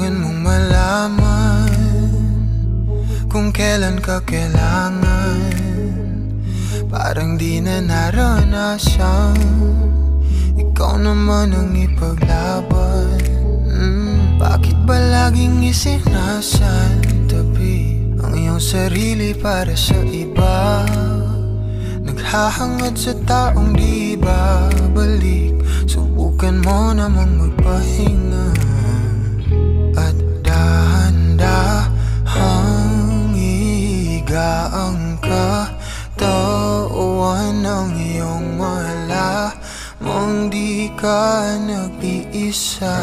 Kailangan mong malaman Kung kailan ka kailangan. Parang di na naranasan. Ikaw naman ang ipaglaban. Mm, Bakit ba laging isinasan tabi Ang iyong sarili para sa iba? Naghahangad sa taong di babalik Subukan mo namang magpahinga katawan ng iyong mala Mong di ka nag-iisa.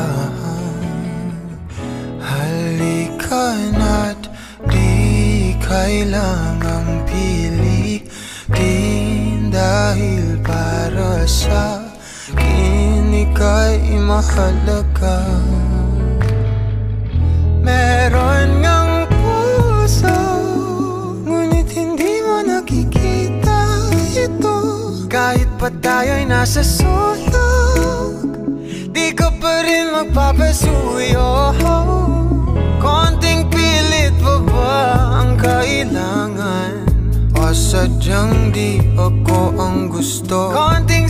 Halika na't di kailangang pili Din dahil para sa akin ika'y mahalaga. Meron ngang nasa sulok Di ka pa rin magpapasuyo. Konting pilit pa ba ang kailangan? O sadyang di ako ang gusto. Konting